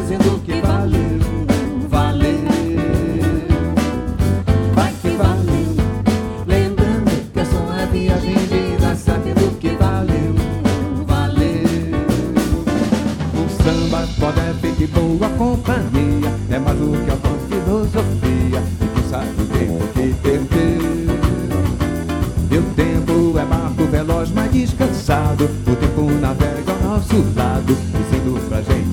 dizendo que valeu, valeu. Vai que valeu, lembrando que é só a viagem de ida, sabendo que valeu, valeu. O samba pode é bem de boa companhia, é mais do que a filosofia, e tu sabe o tempo que perdeu. Meu tempo é barco veloz, mas descansado, o tempo navega ao nosso lado, dizendo pra gente.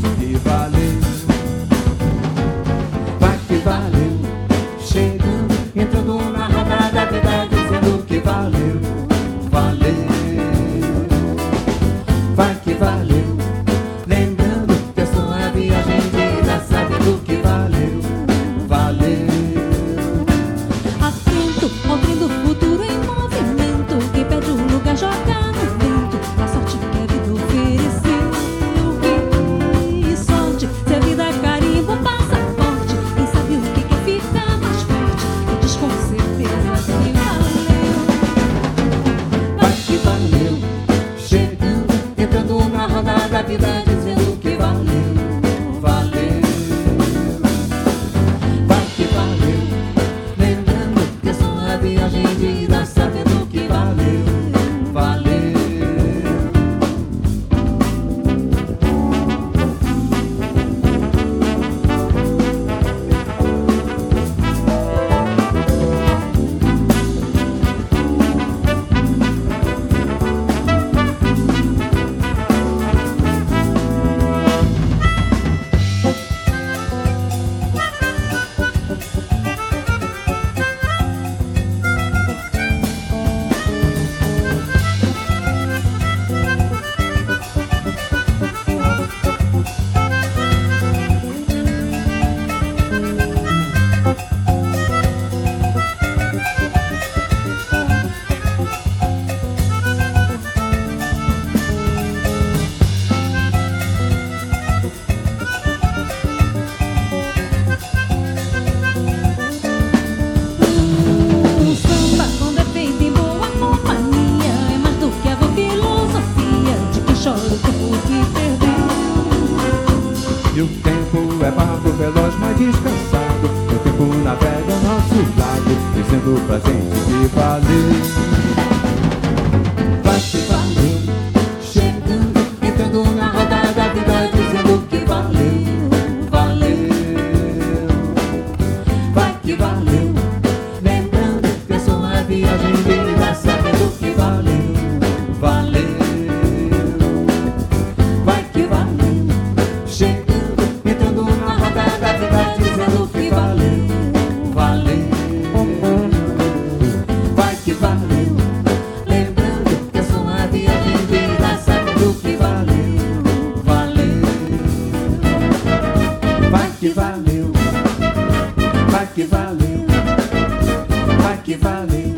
É bebado, veloz, mas descansado. O tempo navega ao nosso lado, dizendo pra gente que valeu. valeu, vai que valeu, vai que valeu.